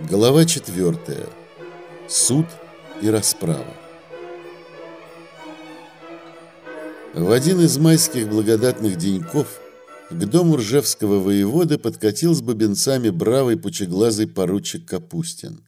Глава 4. Суд и расправа. В один из майских благодатных деньков к дому ржевского воевода подкатил с бубенцами бравый пучеглазый поручик Капустин.